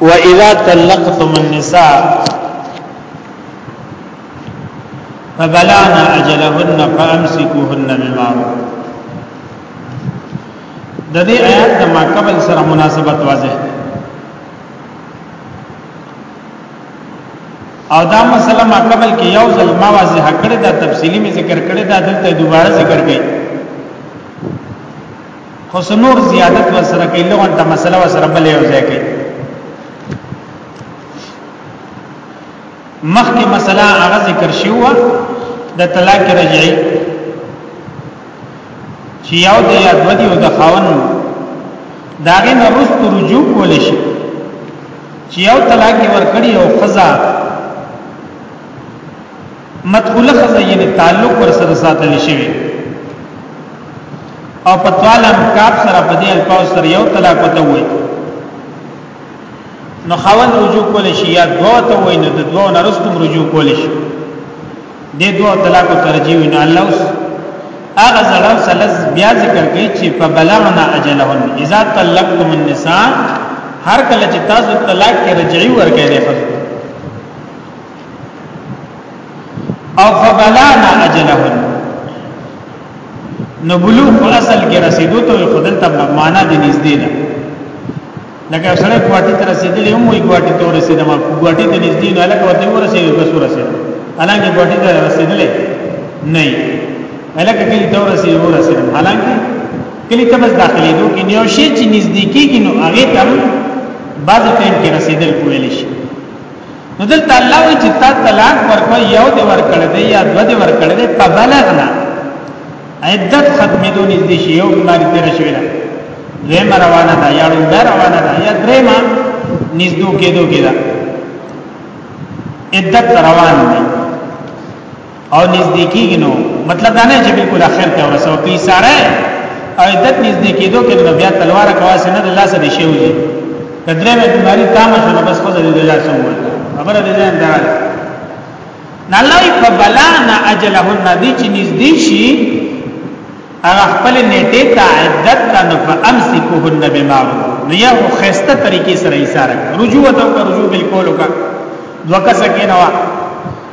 واذا طلقتم النساء فبلانا اجلهن فامسكوهن بالمعروف د دې آیات د ما قبل سره مناسبت واضح ده او دا مسله ما قبل کې یو ځل ما واضح کړی دا تفصیلی می ذکر کړی دا دلته دوباره ذکر کړي خو سنور زیادت وسره کوي لغون ته مسله وسره بلې او ځای کوي مخکې مسله هغه ذکر شو د طلاق رجعي چې یو د یاد ودی او د خاون داغه نه رست رجوع کول شي چې یو طلاق ورکړي او قضا مدخوله خزه یعنی تعلق پر سره ساتل شوی او په طوال امکاب سره په دې الفاظ سره یو طلاق وته وای نو خاوند رجوع کول شي یا دوه ته وای نو د دوه نه رستم رجوع کول شي د دوه طلاق ترجیح نه الله اوس هغه زړه سلز بیا ذکر کوي چې په بلغنا اجلهن اذا طلقتم النساء هر کله چې تاسو طلاق کې رجعي ورکړي او فبلانا اجلهن نو بلوغ په اصل کې رسیدو ته خدل ته معنا دي نږدې ده لکه سره کوټی ته رسیدلې هم وي کوټی ته رسیدم کوټی ته نږدې نه لکه وته ورسېږي بس ورسېږي حالانکه کوټی ته رسیدلې نه الکه کلی ته ورسېږي ورسېږي حالانکه کلی ته بس داخلي دوه کې نیو شي چې نږدې کېږي نو هغه تم بعض ټیم کې رسیدل کولی شي نو دلته الله وی چې تا طلاق ورکو یو دی ورکړ دی یا دو دی ورکړ دی فبلغنا عدت ختمېدو نږدې شي یو باندې تیر شوی ده دویمه روانه ده یا لومړی روانه ده یا درېیمه نږدو کېدو کې ده عدت روان دی او نږدې کیږي نو مطلب دا نه چې بالکل اخر ته ورسو کی ساره او عدت نږدې کیدو کې نو بیا تلوار کواس نه د الله سره شی وي کدرې مې بیماری تام شو بس خو دې الله سره وو خبره دې ځان دا نه لای په بلا نه اجلهن دې چې نږدې شي هغه خپل نیټه ته عدت ته نو فامسکوهن بمعروف نو یو خسته طریقې سره یې سره رجوع ته رجوع بالکل وکړه دوکه سکه نه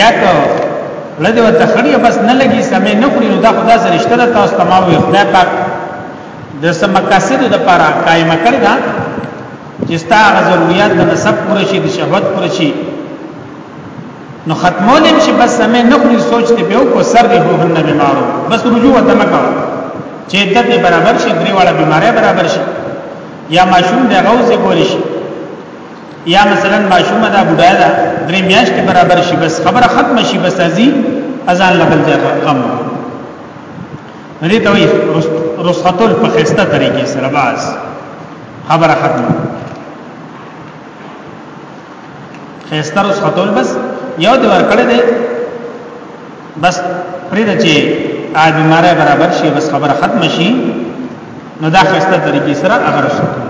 یا ته لدی ورته خړی بس نه لګي سمې نه کړی نو دا خدا سره رشتہ ده تاسو تمام وي خدای پاک د سم مقاصد د لپاره قائم کړی دا چې ستا ضرورت د نسب پوره شي د شهوت پوره شي نو ختمول هم شي بس سمې نه کړی سوچ ته به کو سر دی هو نه بیمارو بس رجوع ته مکو چې عدت برابر شي درې واړه بیمارې برابر شي یا ماشوم د غوځي ګول شي یا مثلا ماشوم دا بډای دا درې میاشتې برابر شي بس خبره ختم شي بس ازي اذان لبل ځای غم دې ته وي رسختل په خسته طریقې سره باز خبره ختم خسته رسختل بس یو دی ورکړې دی بس پرې د چې آج بیماره برابر شي بس خبره ختم شي نو دا خسته طریقې سره اگر رسختل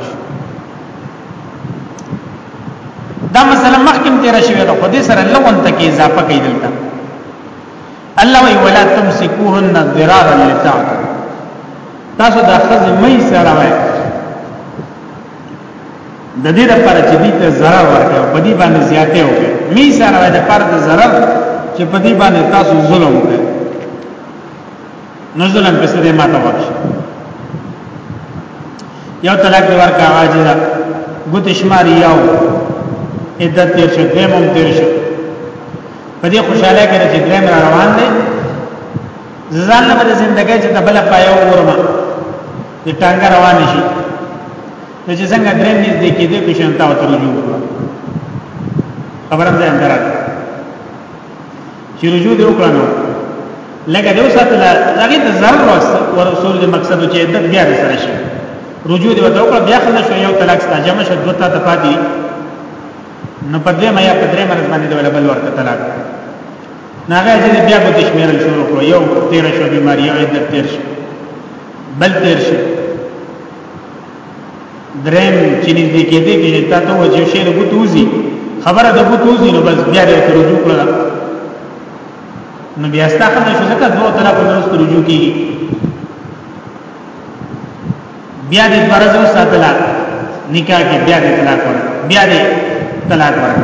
دا مسله مخکم تیر شوی دا خدای سره لون ته کې اضافه کوي دلته الله وی ولا تمسكوهن ضرارا لتعتدوا تاسو دا خز مې سره وای د دې لپاره چې دې ته zarar ورکړو په دې باندې زیاتې وکړي مې سره وای د لپاره د zarar چې په دې باندې تاسو ظلم وکړي نو ظلم پس دې ماته ورشي یو طلاق دی ورکا واجی دا ګوت شمار یو عدت تیر شو دویم هم تیر شو په دې خوشاله کې چې دریم را روان دی ځان له بده زندګۍ چې تبل پایو ورما دې ټانګه روان شي نو چې څنګه دریم نږدې کېدې پښنتا وترجو خبره ده اندرات چې رجوع دی وکړنو لکه دیو ساتل هغه ته ضرر ورسول د مقصد چې عدت بیا سره شي رجوع دی وته وکړه بیا خلک شو یو طلاق ستا جمع شد وتا ته پاتې نو په دې مې یا په درې مرز باندې ډول بل ورته طلاق ناغه چې بیا په تشمیرل شروع کړو یو تیر شو بیماری یو عدت تیر شو بل تیر شو دریم چې نږدې کېدې کې تا ته وځي شي د بوتوزي خبره د بوتوزي نو بس بیا دې رجوع کړه نو بیا ستا خدای شو ځکه دوه طرفه نو رجوع کیږي بیا دې فرض وساتلا نکاح کې بیا دې طلاق ور بیا دې طلاق ور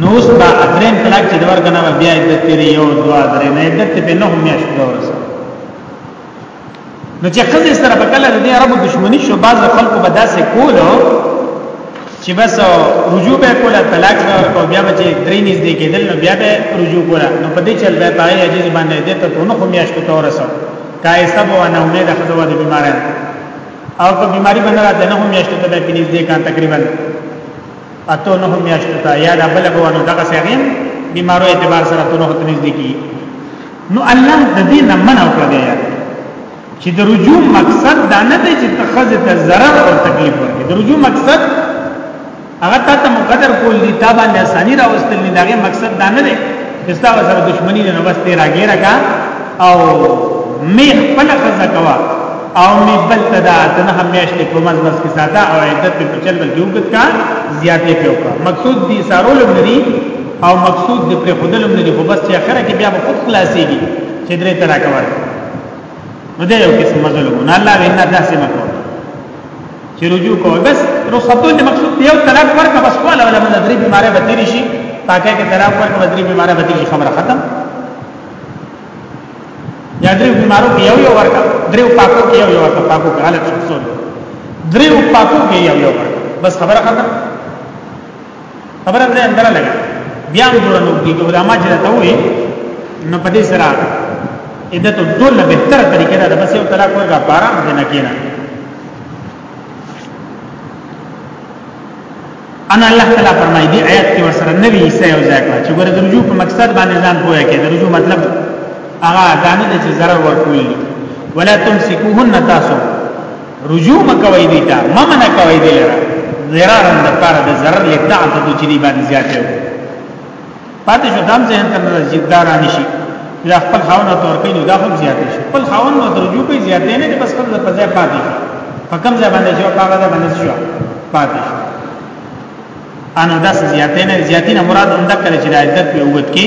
نو اوس با اترین طلاق چې دور کنه بیا عدت تیری یو دوا درې نه عدت په نو میاشت دورسه نو چې خزه سره په کله د عربو دشمنی شو بعض خلکو به داسې کولو چې بس رجوع به کوله طلاق به ورکو بیا به چې درې نږدې کېدل نو بیا به رجوع کوله نو په دې چل به پای عجز باندې دې ته ټول خو میاشتو ته ورسو کایسه به ونه امید خزه و د بیمارۍ او په بیماری باندې راځي نه هم میاشتو ته به نږدې کان تقریبا اته نه هم میاشتو ته یا د بل به ونه دغه سغیم بیمارو اعتبار سره ټول خو نږدې کی نو الله د دې نه منع کړ دی چې د رجوع مقصد دا نه دی چې تخذ ته ضرر او تکلیف ورکړي د رجوع مقصد هغه تا ته مقدر کول دي تا باندې اساني راوستل نه دغه مقصد دا نه دی چې ستا سره دښمنی نه بس تیرا ګیرا کا او می خپل خزه کوا او می بل تدا تنه همیش ته کومز مس کې ساته او عدت په چل بل جوګت کا زیاتې پیو کا مقصود دي سارول مری او مقصود د پر خودل هم نه خو بس چې اخره کې بیا به خود خلاصيږي چې درې طلاق ورکړي نو دا یو قسم مظلوم نه الله وینا داسې مکو چې رجوع کوي بس رخصتون د مقصود یو طلاق ورکړه بس کوله ولا من درې بیماره به تیری شي پاکه کې طلاق ورکړه درې بیماره به تیری شي خبره ختم یا درې بیمارو کې یو یو ورکړه درې پاکو کې یو یو ورکړه پاکو کې حالت شو درې پاکو کې یو یو ورکړه بس خبره ختم خبره دې اندره لګا بیا هم دور نو کې علماء چې ته وې نو په دې سره عدت دول نه بهتر طریقه ده بس یو طلاق ورګه بارام دې نه کینا ان الله تعالی فرمایي دی آیات کې ورسره نوی حصہ یو ځای کړ چې ګوره د رجوع په مقصد باندې ځان پوهه کې د رجوع مطلب هغه دانه چې zarar ورکوي ولا تمسكوهن تاسو رجوع مکوي دي تا ممنه کوي دي لره ضررن د پاره د ضرر له تعته د چلی باندې زیاته وي پاتې شو دام ذهن ته زیدار نشي یا خپل خاون او تور کوي دا هم زیاته شي خپل خاون او رجوع کوي زیاته نه بس خپل په ځای پاتې شي په کوم ځای باندې شو هغه ځای باندې شو پاتې شي انا داس زیاته نه زیاتی نه مراد اندک کړي چې د عدت په وخت کې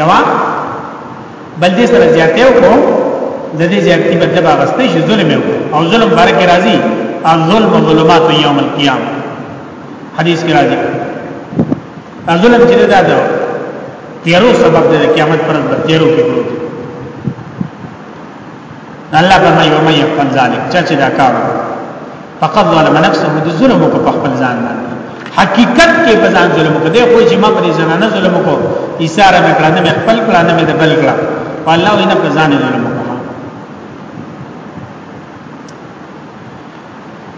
یوا بل دې سره زیاتې وکړو د دې زیاتې بدله به واستې شي ظلم او ظلم بارک راضي الظلم ظلمات یوم القیامه حدیث کې راځي ظلم چې دا ده تیرو سبب د قیامت پر ورځ تیرو کې پروت الله فرمایي ومن يفعل ذلك چا چې دا کار وکړي فقط ظلم نفسه د ظلم کو په خپل ځان باندې حقیقت کې په ځان ظلم کو دی خو چې ما پر زنانه ظلم کو ایثار مې کړنه مې خپل کړنه مې د بل کړه والله وینا په ځان ظلم کو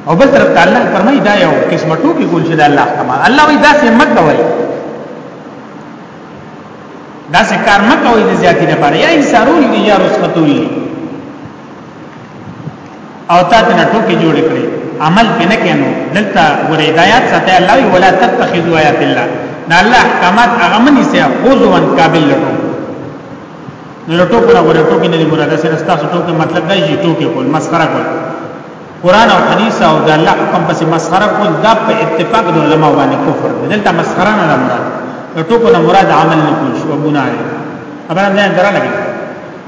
او بل طرف تعالی فرمای دا یو قسمه ټوکی ګول شي د الله کما الله وی دا سه مت کوي دا سه کار مت کوي د زیاتی لپاره یا ایثارول یا رسختول او تا ته ټوکی جوړ کړي عمل پنه کینو دلته ګور هدایت ساته الله ولا تتخذوا آیات الله دا الله احکامات هغه منی سه خوځون قابل لټو نو ټوکو نه ګور ټوکی نه مراد سره تاسو ټوکی مطلب دی چې ټوکی کول مسخره کول قران او حدیث او د الله حکم پس مسخره کول دا په اتفاق د علما باندې کفر دی دلته مسخره نه مراد ټوکو نه مراد عمل نه کول شو ګناه دی خبره نه درا لګي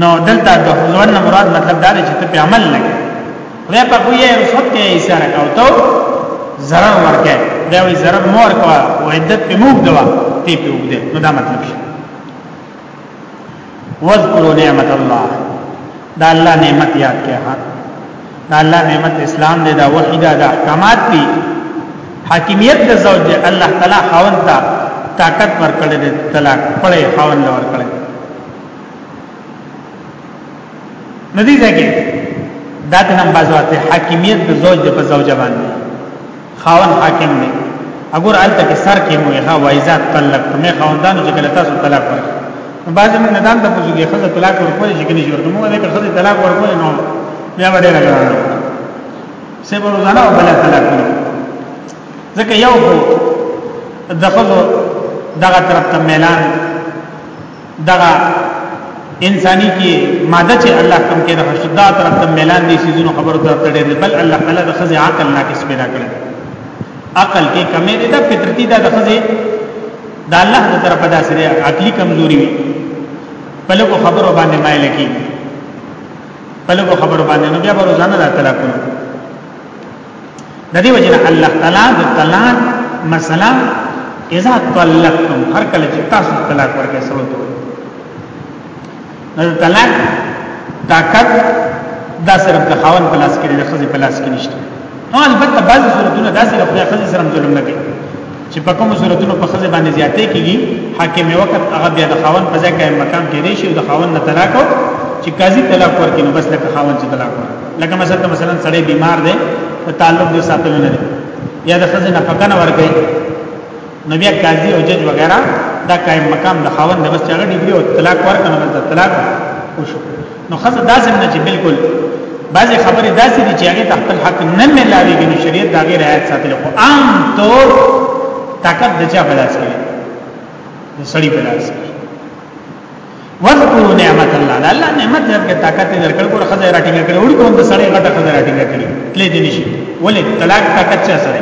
نو دلته د ځوان نه مراد مطلب دا دی چې ته په عمل لګې خدای په کوی رسوت کې اشاره کاو ته zarar ورکه دا وی zarar مور کا او عدت په موږ دوا تی په وګ دې نو دا مطلب شي واذکروا نعمت الله دا الله نعمت یاد کړه ها دا الله نعمت اسلام دې دا وحیدا دا احکامات دي حاکمیت د زوج الله تعالی خاوند ته طاقت ورکړل دي طلاق پړې خاوند ورکړل ندی ځکه دا ته نن بازو ته حاکمیت د زوج د په زوجه باندې خاون حاکم دی اگر الته کې سر کې مو ها وایزات طلاق مې خواندانو چې کله تاسو طلاق ورکړي بعض من ندان ته پوزږي خزه طلاق ورکول چې کني ورته مو ده خزه طلاق ورکول نو بیا وړه راغله سه په روزانه او بل طلاق ځکه یو د خزه دغه طرف ته ميلان دغه انساني کې ماده چې الله کوم کې د شدا طرف ته ميلان دي سيزونو خبرو ته تړي بل الله تعالی د خزي عقل ناقص پیدا کړي عقل کې کمې دي دا فطرتي دا د خزي د الله د طرف دا سره عقلي کمزوري وي په لکو خبرو باندې مایل کی په لکو خبرو باندې نو بیا به روزانه دا طلاق کوي د دې وجه الله تعالی د طلاق مسله اذا طلقتم هر کله چې تاسو طلاق ورکړئ سره ته نو طلاق طاقت دا صرف د خاون په لاس کې د خزې په لاس کې نشته نو البته بعض صورتونه داسې د خپل خزې سره ظلم نه کوي چې په کوم صورتونو په خزه باندې زیاتې کیږي حاکم وخت هغه بیا د خاون په ځای کې مقام کې ریشي او د خاون نه طلاق او چې قاضي طلاق ورکړي نو بس لکه خاون چې طلاق ورکړي لکه مثلا مثلا سړی بیمار دی په تعلق دې ساتلو نه دی یا د خزه نه پکنه ورکړي نو بیا قاضي او جج وغیرہ دا قائم مقام د خاون نه بس چې هغه ډیګري او طلاق ورکړي نو طلاق وشو نو خزه داسې نه چې بالکل بعضی خبرې داسې دي چې هغه تحت الحق نه ملاويږي نو شریعت دا غیر آیات ساتل خو عام طور طاقت د چا بلاس کې د سړی بلاس کې وذکروا نعمت الله دا الله نعمت درکې طاقت درکړ کو خزه راټینګ کړي وړي کوم د سړی غټه خزه راټینګ کړي تلې دي نشي ولې طلاق طاقت چا سره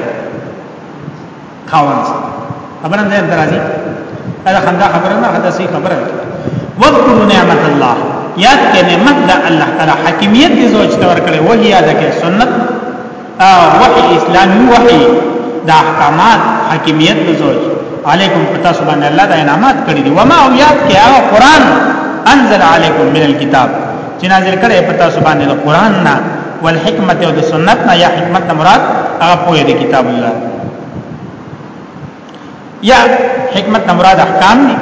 خاوند خبره ده درازي دا خندا خبره نه ده صحیح خبره ده وذكر نعمت الله یاد کې نعمت د الله تعالی حکمیت دې زوج ته ورکړي وه یاد کې سنت او وحي اسلامي وحي د احکامات حکمیت د زوج علیکم پتا سبحان الله د انعامات کړی دي وما او یاد کې هغه قران انزل علیکم من الكتاب چې نازل کړي پتا سبحان الله قران نه والحکمت او د سنت نه یا حکمت نه مراد هغه پوهه د کتاب الله یا حکمت نه مراد احکام دي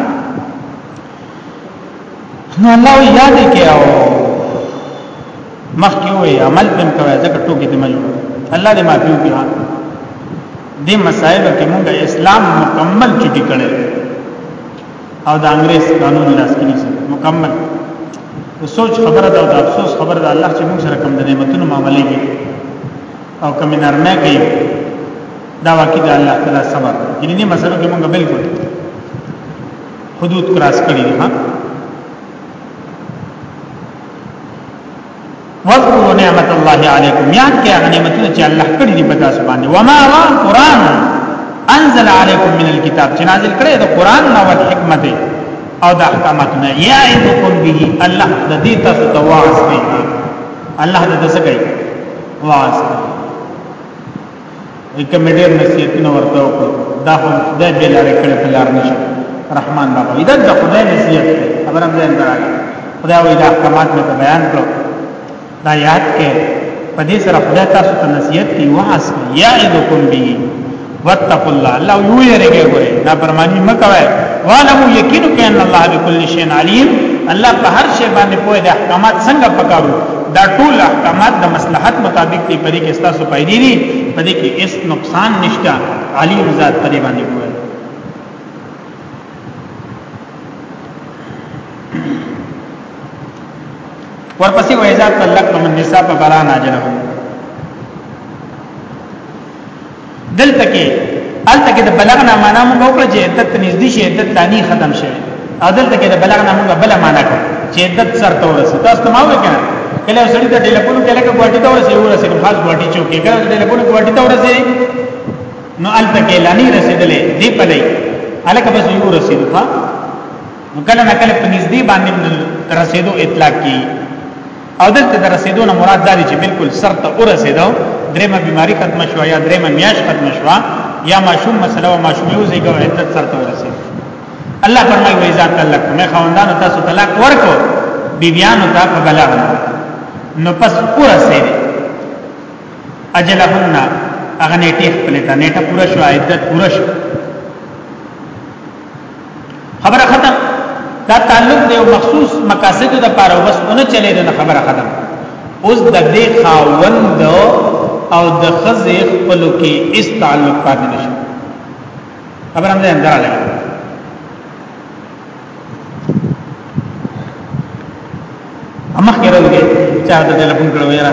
نو الله یاد کې او مخکې وي عمل پم کوي ځکه ټوکی دې مجبور الله دې معافي وکړي دې مسائل کې موږ اسلام مکمل چټي کړي او د انګريز قانون لاس کې نیسي مکمل د سوچ خبره ده او د افسوس خبره ده الله چې موږ سره کوم د نعمتونو معاملې کوي او کوم نرمه کوي دا واقعي د الله تعالی صبر یعنی نه مسلو کې موږ بالکل حدود کراس کړی دي ها واذکروا نعمت الله علیکم یاد کړئ هغه نعمتونه چې الله کړی دی په تاسو باندې وما را قران انزل علیکم من الكتاب چې نازل کړی د قران نو د حکمت او د احکاماتونه یعظکم به الله د دې تاسو ته واعظ کوي الله د تاسو کوي واعظ کوي کمیډیر نصیحتونه ورته وکړو دا هم خدای به لاره کړې په لار نشي رحمان بابا دا د خدای نصیحت دی خبره مې نه راغله خدای وی دا احکامات مې بیان کړو دا یاد کې په دې سره خدای تاسو ته نصیحت کوي واس یعذکم به واتقوا الله الله یو یریږي ګوره دا پرمانی مکوي والمو یقین کین الله بكل شیء علیم الله په هر شی باندې پوهه د احکامات څنګه پکارو دا ټول احکامات د مصلحت مطابق دی پرې کې ستاسو پیدې دي پرې کې هیڅ نقصان نشته علی ذات پرې باندې کوی ورپسې وایزات تلک من نساء په بلان اجره دلته کې الته کې د بلغ نه معنا موږ وکړه چې عدت نږدې شي عدت لانی ختم شي او دلته کې د بلغ نه موږ بل معنا کړ چې عدت سر ته ورسې تاسو ته ما وې کنه کله سړی د ټلیفون کې لکه ګواټي ته ورسې ورسې نو خاص ګواټي چوکې کله د ټلیفون ګواټي ته ورسې نو الته کې لانی رسیدلې دی په لای الکه بس یو رسید ها نو کله نه کله په نږدې باندې رسیدو اطلاق کی او دلته د رسیدو نه مراد دا دی چې بالکل سر ته ورسیدو درېمه بیماری ختم شو یا درېمه میاش ختم شو یا ماشوم مسله او ماشوم یو ځای کوي عدت سر ته ورسید الله فرمایي وای ذات الله کومه خوندانو تاسو طلاق ورکو بیبیانو ته په بلاغ نو پس ورسید اجلهن اغه نیټه خپل ته نیټه پوره شو عدت پوره شو خبره ختم دا تعلق دی مخصوص مقاصد د پاره وبس نه چلے دا خبره ختم اوس د دې خاوند او د خزې خپل کې اس تعلق پاتې نشي خبره هم ده اندراله امخ کې راوګي چا د ټلیفون کړو یاره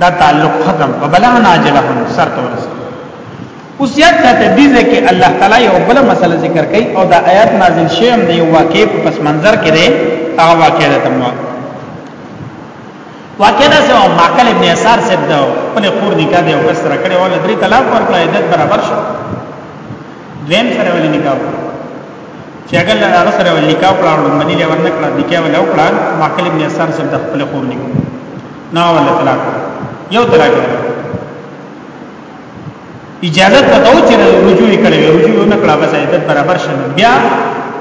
دا تعلق ختم په بلغنا اجلهم سر ته ورسه اوس یاد ساته دي چې الله تعالی یو بل مسله ذکر کوي او دا آیات نازل شوی هم دی واقع په پس منظر کې دی هغه واقع ده تم واقع ده سو ماکل ابن اثار سے دا خپل خور نکاح دی او کس سره کړي ول درې طلاق ورکړه عدت برابر شو دویم سره ول نکاح چې هغه هغه سره ول نکاح کړه او باندې ورنکړه نکاح ول وکړه ماکل ابن اثار سے د خپل خور نکاح نه ولا طلاق یو طلاق اجازه ته تو چې رجوع کړي رجوع نه کړه بس عدت برابر شنه بیا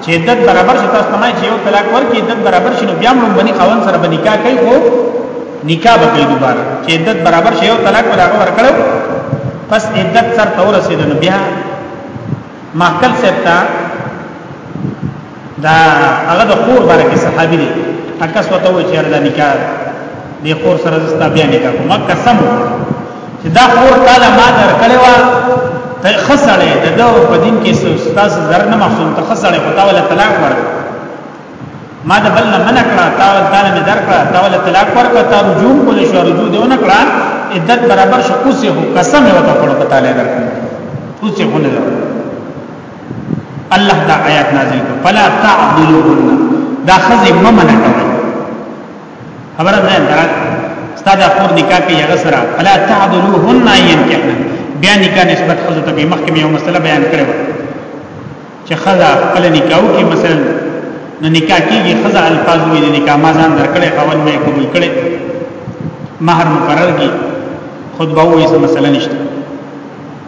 چې عدت برابر شته تاسو نه چې یو طلاق ورکړي عدت برابر شنه بیا موږ باندې خاون سره باندې نکاح کوي خو نکاح به کوي دوباره چې عدت برابر شي یو طلاق ولا ورکړو پس عدت سره تور رسیدنه بیا محکل سره دا هغه د خور باره کې صحابي دی اکس وته و چې دا نکاح دی خور سره زستا بیا نکاح کوم قسم چې دا خور تعالی ما در کړو ته خسړې د دو په دین کې استاس زر نه محسوم ته خسړې وتا ولا طلاق ورک ما د بل نه منع کړه تا ول تعالی می در کړه تا ول طلاق ورک تا رجوع کول شو رجوع دیونه کړه عدت برابر شو اوسه قسم وته کړو تعالی در کړه اوسه هونه الله دا آیات نازل کړ فلا تعذلوهن دا خزه ممن کوي خبره ده درک استاد خور نکاح کې هغه سره فلا تعذلوهن ينكحن بیا نکاح نسبت خزه ته به مخکې یو مسله بیان کړو چې خزه خپل نکاح کې مثلا نو نکاح کېږي خزه الفاظ وي د نکاح ما ځان درکړې خاون مې قبول کړې مہر مقرر کی خطبه وې مثلا نشته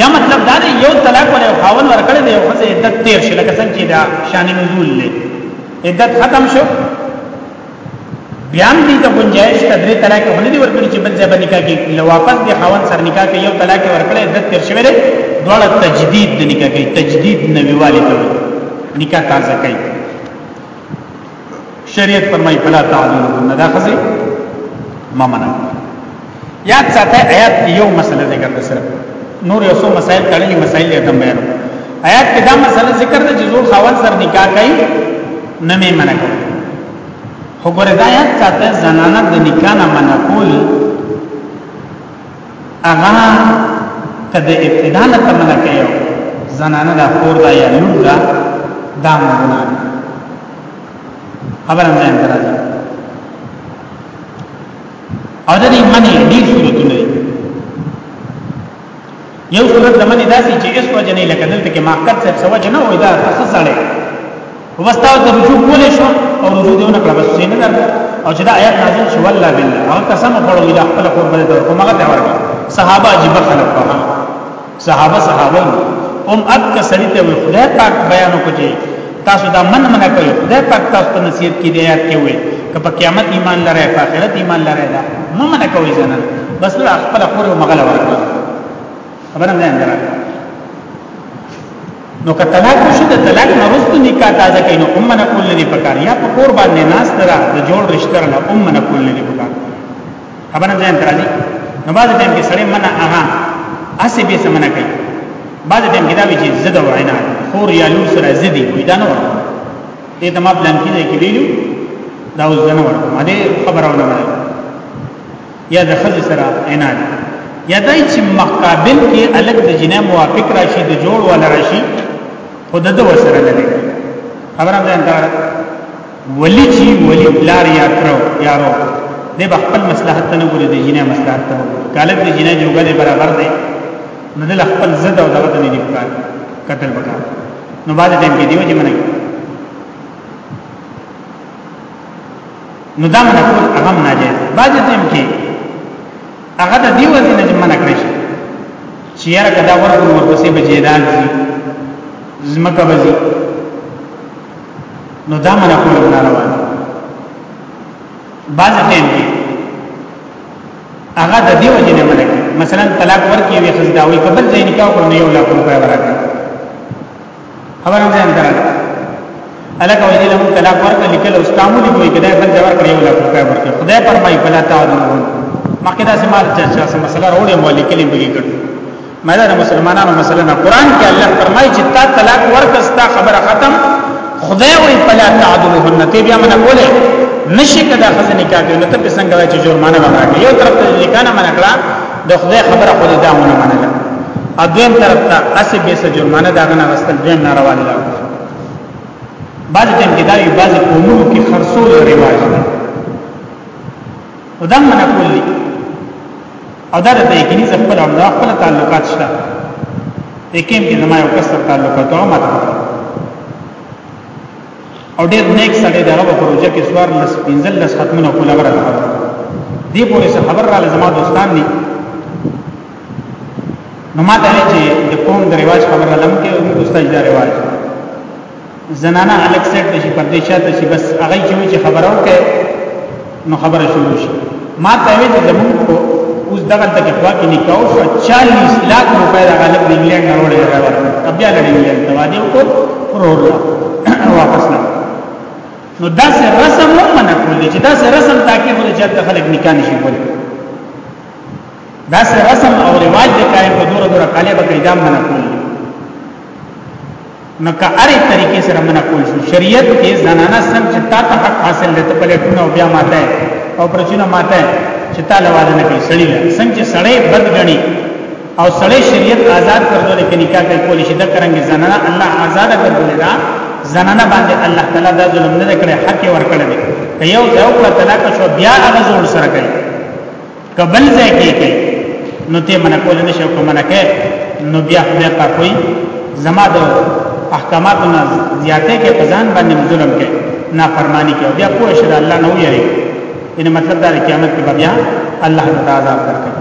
یا مطلب دا دی یو طلاق ولا خاون ورکړی دی خو عدت تیر شي لکه څنګه چې دا شان نزول لې عدت ختم شو بیان دي ته گنجائش تدری طلاق هونه دی ورکړي چې بل ځای باندې نکاح کې لواپس دی خاون سر نکاح کې یو طلاق ورکړی عدت تیر شوی دی دواړه تجدید د نکاح کې تجدید نویوالی ته نکاح تازه کوي شریعت فرمای فلا تعذرون دا خزه ما منع یاد ساته آیات یو مسله ذکر ده صرف نور یو څو مسائل تړلي مسائل یې تم بیان آیات کې دا مسله ذکر ده چې زور خاوند سره نکاح کوي نه مې منع کوي خو ګوره دا یاد ساته زنانه د نکاح نه منع کول هغه کده ابتدا نه تمنا کوي زنانه دا خور دا یا لور دا دا مونږ خبره مې درځي او د دې منی ډیر صورتونه یو صورت د منی داسې چې اس وجه نه لکه دلته کې ماقت څه وجه نه وای دا تخصص اړه خو بس تاسو ته رجوع کولې شو او رجوع دیونه کړه بس نه درته او چې دا آیات نازل شو والله بالله هغه قسم خوړو دا خپل کور باندې ته کومه ته ورکړه صحابه عجیب خلک وه صحابه صحابه هم اک سړی ته خدای پاک بیان وکړي تاسو دا من من کوي خدای پاک تاسو ته نصیحت کړي دی آیات کې وي که په قیامت ایمان لرئ په آخرت ایمان لرئ دا ممنه کوي ځنه بس له خپل خور مغل ورکړه خبره نه اندره نو که طلاق وشي د طلاق نه وروسته نکاح تازه کړي نو امه نه کول لري پکار یا په کور باندې ناس درا د جوړ رشتہ نه امه نه کول لري پکار خبره ځان ترازی نو بعد ټیم کې سړی منع اها اسې به سمنه کوي بعد ټیم کې دا وی چې زده وینا خور یا لور سره زدي وي دا نه ورته دې ته ما پلان کې دی کې ویلو دا اوس نه ورته ما دې خبرونه یا د خځې سره عناد یا دای چې مقابل کې الګ د جنا موافق راشي د جوړ ولا راشي خود د وسره نه لګي خبره ده دا ولی چې ولی لار یا کرو یارو د خپل مصلحت ته نه ګوري د جنا مصلحت ته کالک د جنا جوګه دی برابر دی نه د خپل زد او دغه نه دی پکار قتل پکار نو بعد ټیم کې دیو چې منه نو دا منع کول هغه منع دی بعد دې کې هغه د دیو ځینې چې منع کړی شي چې یاره کدا ورته ورپسې بجیدان دي زمکه بزي نو دا منع کول نه روان بعض ټیم کې هغه د دیو ځینې منع کړي مثلا طلاق ورکې وي خزداوي کبل ځای نکاح کړو یو لا کوم پای ورکړي خبر هم ځان درل الک او دې له مونږ طلاق ورکړ لیکل استامو دې کوي کدا خپل جواب کړی ولا کوي ورکړ خدای فرمایي فلا تعذر مخکې دا سمال چرچا سم مسله وروړې مو لیکل بګی کړ مې دا مسلمانانو مسله نه قران کې الله فرمایي چې تا طلاق ورکړ ستا خبره ختم خدای وی فلا تعذرهن ته بیا منه کوله نشي کدا خزنه کاږي نو ته څنګه وای چې جرمانه وکړي یو طرف ته لیکانه منه کړه د خدای خبره خو دا مونږ منله اذن طرف ته اسې به څه جرمانه دا غنه غسل دین ناروا دي بعض ټیم کې دا یو بعض قومونو کې خرصول رواج دی ودم نه کولی او دا د یقیني خپل او خپل تعلقات شته یکیم کې زما یو کسر تعلقات او ماته او ډېر نیک سړی دغه په پروژه کې سوار لس پنځل لس ختمونه کوله غره ده دې پورې څه خبر رااله زما دوستان دي نو ما ته چې د قوم د رواج خبره لم کې او دوستان دا رواج زنانه الګ سیټ نشي پردې شاته شي بس هغه چې خبرو کې نو خبره شروع شي ما ته وی چې زموږ په اوس دغه ته کې خوا کې نکاو شو 40 لک روپۍ دا غالب د انګلند نه وړي راغله بیا لړې انګلند ته واده وکړ ورور واپس نه نو دا سه رسم هم نه کول چې دا سه رسم تاکي خو چې د خلک نکاح نشي کول دا سه رسم او رواج د قائم په دوره دوره کاله به قیدام نه کول نو که اره طریقې سره منع کول شو شریعت کې زنانه سم چې تا ته حق حاصل لته په لټونه او بیا ماته او پرچونه ماته چې تا لواده نه کوي سړی څنګه چې سړی بد غني او سړی شریعت آزاد کړو لکه نکاح کوي کولی شي دا کرانګي زنانه الله آزاد کړو دا زنانه باندې الله تعالی دا ظلم نه کړي حق ورکړي یو ځو کړه طلاق شو بیا هغه زور سره کوي کبل ځای کې کې نو ته منه کول نه شو کومه کې نو بیا خدای په کوئی زما د احکاماتو نه زیاته کې پزان باندې ظلم کې نه فرمانی کې بیا کوی شر الله نه ویری ان مطلب دا قیامت کې بیا الله تعالی عذاب درکړي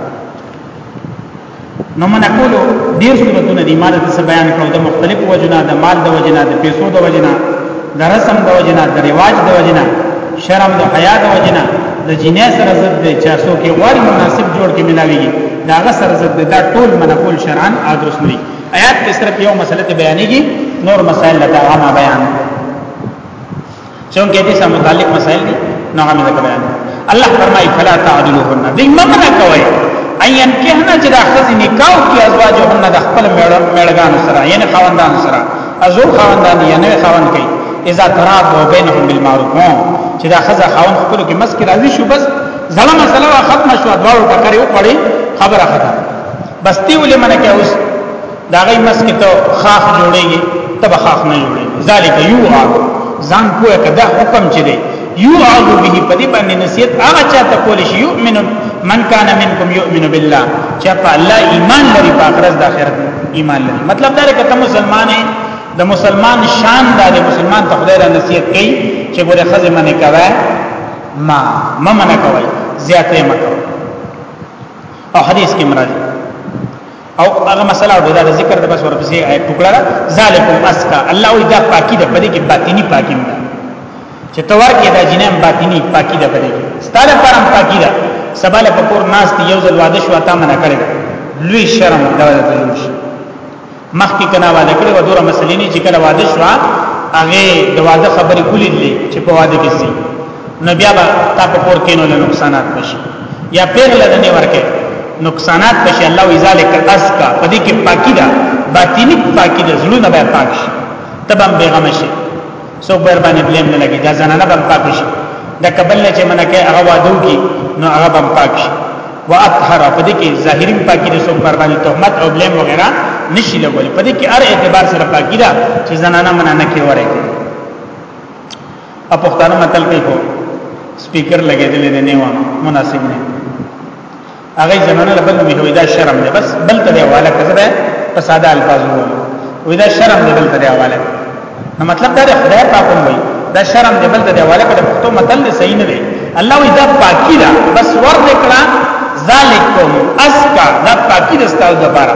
نو من کول ډیر صورتونه دي مال څه بیان کړو د مختلف وجنا د مال د وجنا د پیسو د وجنا د رسم د وجنا د رواج د وجنا شرم د حیا د وجنا د جنې سره ضد د چاسو کې غوړ مناسب جوړ کې ملاويږي دا غ سره ضد دا ټول من کول شرعن ادرس نه آیات کې صرف یو مسله بیانېږي نور مسائل لته عامه بیان څنګه دې سم متعلق مسائل دي نو هغه مې بیان الله فرمایي فلا تعدلوهن دې ممنه کوي ايان کهنه چې دا خزي نکاح کې ازواجهن د خپل مړګان سره یعنی خواندان سره ازو خواندان یې نه خوان کوي اذا تراب و بینهم بالمعروف چې دا خزه خاون خپل کې مس کې راضي شو بس زړه مسله ختمه شو دواړو ټکرې وړي خبره ختمه بس تی ولې منه کې اوس دا غي مسک ته خاخ جوړيږي تب خاخ نه جوړيږي ذالک یو عاد ځان کوه کدا حکم چي دی یو عاد به په دې باندې نصیحت هغه چاته کول شي یؤمن من کان منکم یؤمن بالله چې په الله ایمان لري په آخرت د آخرت ایمان لري مطلب دا دی کته مسلمان دی د مسلمان شان دا د مسلمان ته خدای را نصیحت کوي چې ګوره خزه منه کوي ما ممنه کوي زیاته مکو او حدیث کې مراد او هغه مسله او دا ذکر د بس ورپسې آیت ټکړه ده ذالکم اسکا الله وی دا پاکی ده پدې کې باطینی پاکی ده چې تور کې دا جنم باطینی پاکی ده پدې کې ستاره پرم پاکی ده سبال پکور ناس دی یو ځل واده شو تا منع کړی لوی شرم دا ته جوړ شي مخکې کنا واده کړی و دوره مسلې نه چې کله واده شو هغه د واده خبرې کولې چې په واده کې سي نو بیا به تا په کور کې نو له نقصانات بشي یا پیغله د نه ورکه نقصانات بشي الله وی ذالک اسکا پدې کې پاکی ده باطینی پاکی ده زړه نه به پاک شي تبم بیغم شي سو بر باندې بلیم نه لګي دا زنانه به پاک شي د قبل نه چې منکه هغه وادو کی نو هغه به پاک شي واطهر پدې کې ظاهری پاکی ده سو بر باندې تهمت او بلیم وغیرہ نشي لګول پدې کې هر اعتبار سره پاکی ده چې زنانه مننه کې ورته ا پښتانه متل کې کو سپیکر لګیدل دي نه و مناسب نه هغه زمانه لبل مې وې دا شرم دی بس بل ته دی حواله کړه په ساده الفاظو وې دا شرم دی بل ته دی حواله نو مطلب دا خدای پاک وې دا شرم دی بل ته دی حواله کړه پښتو متل دی صحیح نه دی الله وې دا پاکی دا بس ور دکړه ذالکم اسکا دا پاکی دستاو دبارا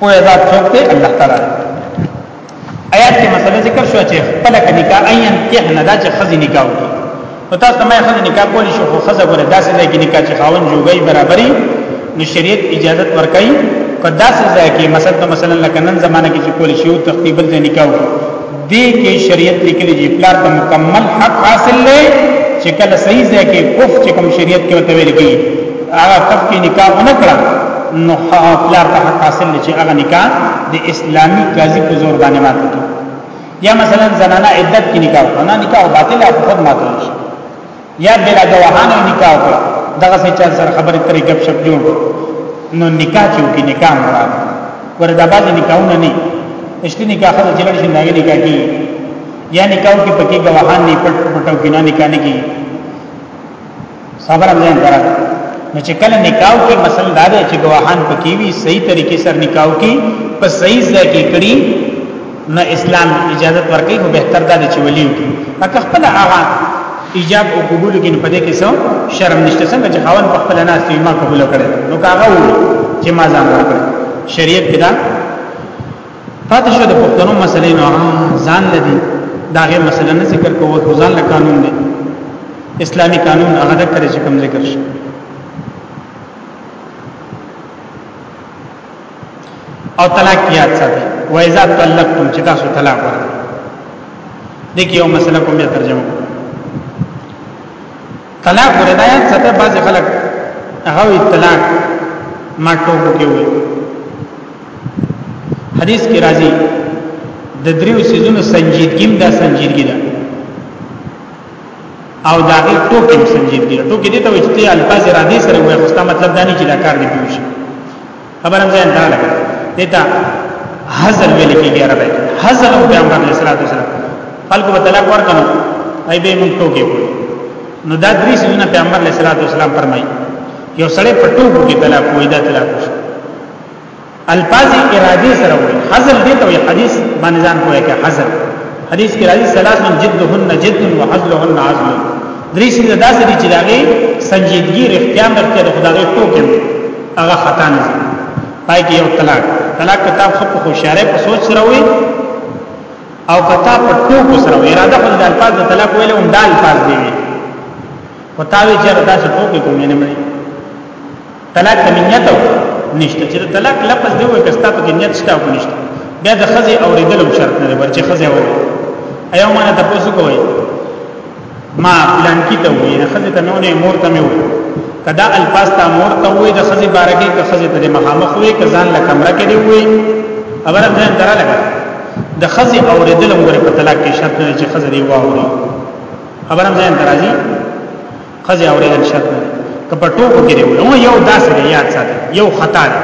کوی ذات څوک دی الله تعالی آیات کې مسله ذکر شو چې خپل نکاح عین کې نه دا چې خزي نکاح وکړي نو تاسو ما خزي نکاح کولی شو خو خزه ګره داسې ځای کې نکاح چې خاون جوړي برابرۍ نو شریعت اجازه ورکړي کدا سزا کې مثلا مثلا لکه نن زمانه کې چې کولی شو تقریبا ځای نکاح وکړي دې کې شریعت لیکلي چې پلار ته مکمل حق حاصل لې چې کله صحیح ځای کې کوف چې کوم شریعت کې وته ویل کی هغه کوف کې نکاح نه کړ نو پلار ته حق حاصل لې چې هغه نکاح د اسلامي قاضي په زور باندې ماته کی یا مثلا زنانه عدت کې نکاح کړه نکاح باطل او خود ماته شي یا بلا گواهان نکاح وکړه دغه څه چې سره خبرې ترې غب شپ جوړ نو نکاح چې وکړي نکاح مراد وردا باز نکاحونه نه اشته نکاح خو چې لږ نه نکاح کی یا نکاح کې پکې گواهان نه پټ پټو کې نه نکاح نه کی صبر هم ځان درک نو چې کله نکاح کې مسله دا ده چې گواهان پکې وي صحیح طریقې سره نکاح کې په صحیح ځای کې کړي نه اسلام اجازه ورکړي خو به تر دا چې ولي وکړي پکې خپل هغه ایجاب او قبول کې په دې کې څو شرم نشته څنګه چې خاون په خپل ناس ته ما قبول کړي نو کاغه و چې ما ځان ورکړي شریعت کې دا پاتې شو د پښتنو مسلې نو ځان لدی داغه مسله نه ذکر کوو خو ځان له قانون دی اسلامی قانون هغه د کړی چې کوم ذکر شي او طلاق یاد ساتي و اذا طلقتم چې تاسو طلاق ورکړي دغه یو مسله کوم بیا ترجمه طلاق وردا یاد ساتي بعض خلک هغه طلاق ما ټوکو کې وي حدیث کې راځي د دریو سيزونو سنجیدګیم دا سنجیدګی ده او دا غي ټوکی هم سنجید دی ټوکی دې ته وایي چې الفاظ را دي سره وایي خو مطلب دا نه چې دا کار دی پیو شي خبرم ځان ته لګا دیتا حزل ویل کېږي عربی حزل هم پیغمبر علیه الصلاۃ والسلام خلق په طلاق ورکنو ای به موږ ټوکی کوي نو دا درې سونه پیغمبر علیه الصلاۃ والسلام فرمایي یو سړی په ټوکو کې طلاق وای دا طلاق شو الفاظ اراده سره وي حذر دې ته حدیث باندې ځان کوی کې حذر حدیث کې راځي ثلاث من جدهن جد وحذلهن عزل درې شي دا سړي چې داغه سنجیدګي اختیار ورته د خدای ټوکې هغه خطا نه پای کې یو طلاق طلاق کتاب خو په خوشاله په سوچ سره وي او کتا په ټوکو سره وي اراده خپل د الفاظ د طلاق ویل هم د الفاظ دی وتاوی چې راځي ټوکې کوم نه مړي طلاق کې نیت او نشته چې طلاق لفظ دی وایي کستا په نیت شته او نشته بیا د خزه اوریدل هم شرط نه دی ورچې خزه وایي ایو معنی تاسو کوی ما پلان کی ته وایي نه خزه ته مې ونه مور ته مې وایي کدا الفاظ ته مور ته وایي د خزه بارګي که خزه ته مخامخ وایي که ځان له کمره کې دی وایي اوره ځان درا لګا د خزه اوریدل هم ورې په طلاق کې شرط نه چې خزه دی واوري خبرم ځان درازي خزه اوریدل شرط نه که په ټوکو کې دی نو یو داسې دی یاد ساتي یو خطا دی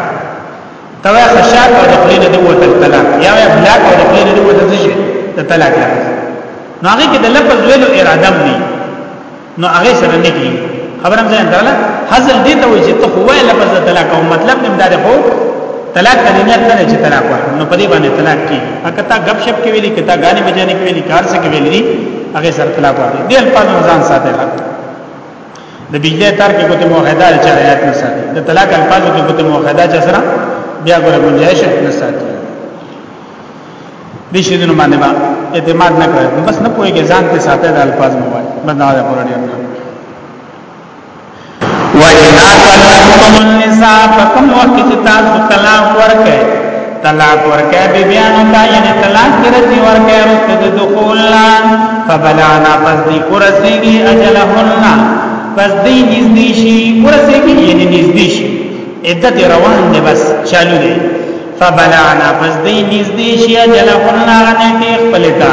توا خشاک او د خپل نه دوه تل طلاق یا یا بلاک او د خپل نه دوه تل شي د طلاق نو هغه کې د لفظ ویلو اراده نه نو هغه سره نه کیږي خبرم ځان دراله حاصل دي ته وي چې ته هو لفظ د طلاق او مطلب نیم دار هو طلاق د نیت نه چې طلاق ورکړي نو په دې باندې طلاق کی اکه تا غب شپ کې ویلي کته غانې بجانې کې ویلي کار څه کې ویلي هغه سره کلا کوي دې الفاظ ځان ساتي د بجلی تار کې کوته موحده چې آیات نه ساتي د طلاق الفاظ کې کوته موحده چې سره بیا ګره گنجائش نه ساتي دې شي دنه باندې با اعتماد نه کوي بس نه پوهیږي ځان ته ساتي د الفاظ موبایل بدنه پورډي وَإِذَا طَلَّقْتُمُ النِّسَاءَ په کوم وخت کې چې تاسو طلاق ورکړئ طلاق ورکړئ بی بیانو ته یعنی طلاق کې رضی ورکړئ رسته د دخول نه فبلعنا پس دی ورسیږي اجلهن پس دی نږدې شي ورسیږي یعنی نږدې شي عدت روان دی بس چالو دی فبلعنا پس دی نږدې شي اجلهن نه ته خپل ته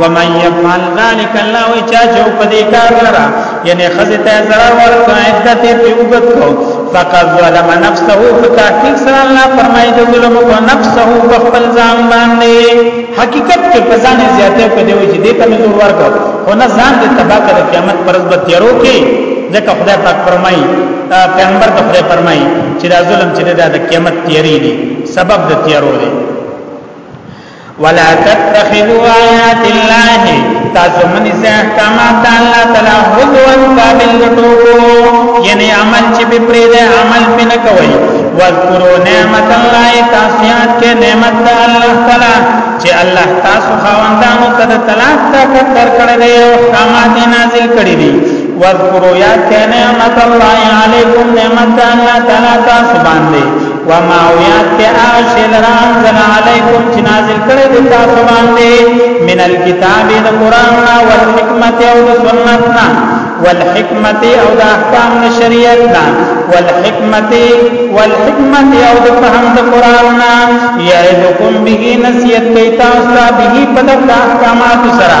ومن يفعل ذلك الله وی چا جو پدې کار لرا یعنی خزه ته zarar ورته عدت په وګت کو فقط ظلم نفسه فتحقیق سره الله فرمایي د ظلم کو نفسه په خپل ځان باندې حقیقت کې په ځان زیاته په دی چې دې ته نور ورکو او نه ځان دې تبا کړ قیامت پر ځبه تیرو کې ځکه خدای پاک فرمایي پیغمبر ته خدای فرمایي چې دا ظلم چې دا د قیامت تیری دی سبب د تیرو دی ولا تتخذوا آیات الله تاسو منی سه احکامات الله تعالی هدوا قابل لټوکو یعنی عمل چې به پرې ده عمل به نه کوي واذکروا نعمت الله تاسو یاد کې نعمت ده الله تعالی چې الله تاسو خواندانو ته د طلاق طاقت ورکړی دی او احکامات نازل کړی دي واذکروا یاد کې نعمت الله علیکم نعمت الله تعالی تاسو باندې ومعویات ته هغه شی لره انزل علیکم چې نازل کړی دی تاسو باندې من الكتاب د قران نه او حکمت او د سنت نه والحکمت او د احکام د شریعت نه والحکمت والحکمت او د فهم د قران نه یعدکم به نصیحت کوي تاسو به په د احکامات سره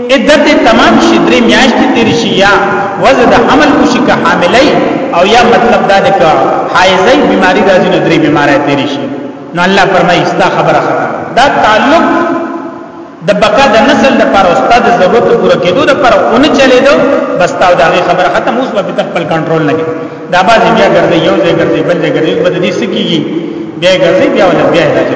عدت تمام شي درې میاشتې تیر شي یا وزه د حمل کو شي که حاملای او یا مطلب دا ده که حایزای بیماری راځي نو درې بیماری تیر شي نو الله فرمایي ستا خبره خطا دا تعلق د بقا د نسل د پر استاد ضرورت پوره کېدو د پر اون چلے دو بس تا دا خبره ختم اوس په خپل کنټرول نه دا باز بیا ګرځي یو ځای ګرځي بل ځای ګرځي بد دي سکیږي بیا ګرځي بیا ولا بیا راځي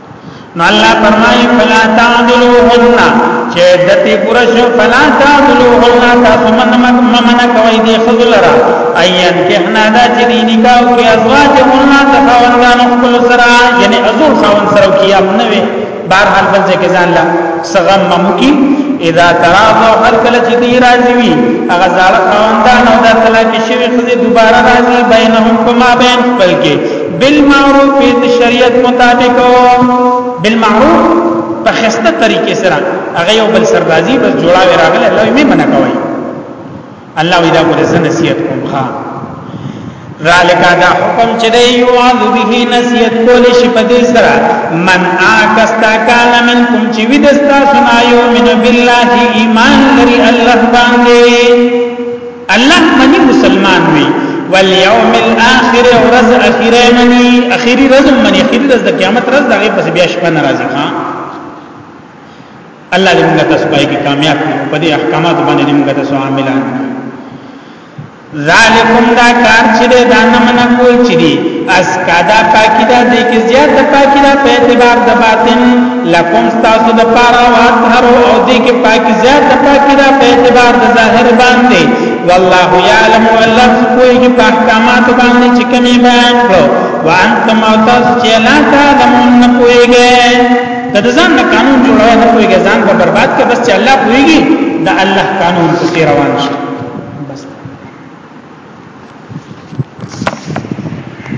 نو الله فرمایي فلا تعذلوهن چې دتی پرش فلا تعذلوهن تاسو من ممن کوي دي خذلرا ايان کې حنا دا چې دي نکاح او ازواج هن تخوندان خپل سره یعنی ازور خاون سره کیه نه وي بهر حال بل ځکه ځان لا سغم ممکن اذا تراضو هر کله چې دی راضي وي هغه زړه خواندان او د طلاق شوی خو دوباره راضي بینهم کما بین خپل کې بالمعروف د شریعت مطابق بالمعروف په خسته طریقې سره هغه یو بل سر راضي بس جوړاوي راغله الله یې منع کوي الله وی دا ګره زنه نصیحت کوم ښا ذالک دا حکم چې دی یوعظ به نصیحت کول شي په دې سره من آکستا کان منکم چې ودستا سنا یو من بالله ایمان لري الله باندې الله منی مسلمان وی والیوم الاخر ورځ اخیره منی اخیری ورځ منی اخیری ورځ د قیامت ورځ دغه پس بیا شپه ناراضی ها الله دې موږ تاسو پای کې کامیاب کړي په دې احکامات باندې دې موږ تاسو عاملان ذالکم دا کار چې دا نه منکول چې دي اس کادا پاکی دا دی کی زیاد دا پاکی دا پہ اعتبار دا باطن لکم ستاسو دا پارا واتحرو او دی کی پاکی زیاد دا پاکی دا پہ اعتبار دا ظاہر باندی والله یعلم والله کوئی کی پا احکامات باندی چکمی بیان کرو وانتم او تاسو چی لا تعلمون نکوئی گئے دا دزان نا قانون جوڑا نکوئی گئے زان با برباد کے بس چی اللہ کوئی گی دا اللہ قانون کسی روان شد